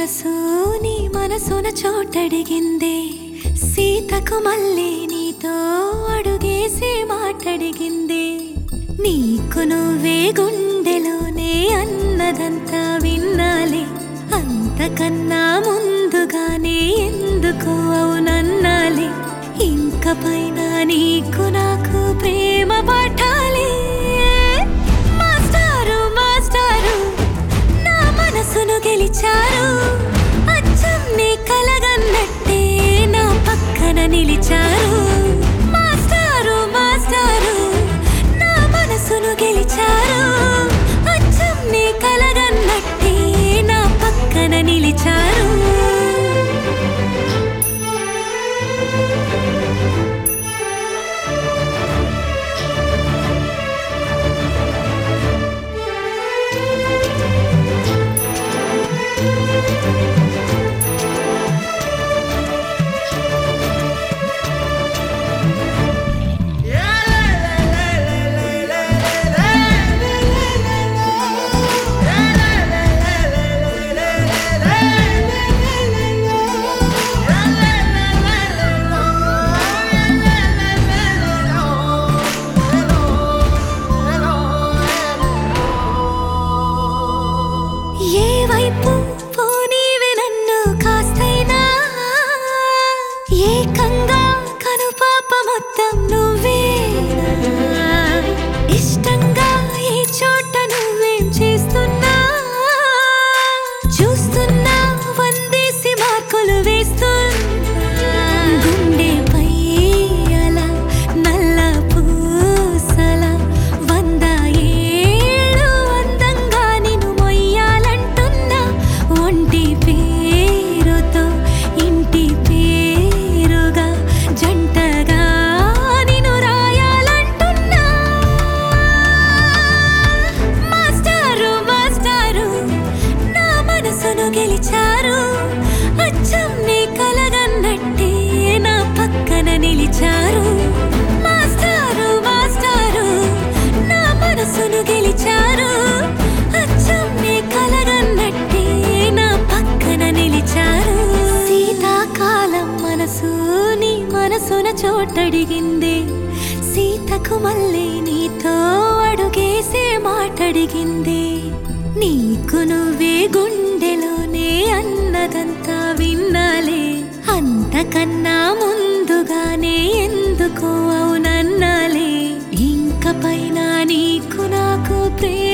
మనసు నీ మనసున చోటడిగిందే. సీతకు మళ్ళీ నీతో అడుగేసి మాటడిగిందే. నీకు నువ్వే గుండెలోనే అన్నదంతా విన్నాలే. అంతకన్నా ముందుగానే ఎందుకు అవునన్నాలే. ఇంకపైన నీకు കിളിച്ചാ మనసున చోటడిగిందే. సీతకు మళ్ళీ నీతో అడుగేసే మాటడిగిందే. నీకు నువ్వే గుండెలోనే అన్నదంతా విన్నాలే. అంతకన్నా ముందుగానే ఎందుకో అవునన్నాలే. ఇంకపైన నీకు నాకు ప్రేమ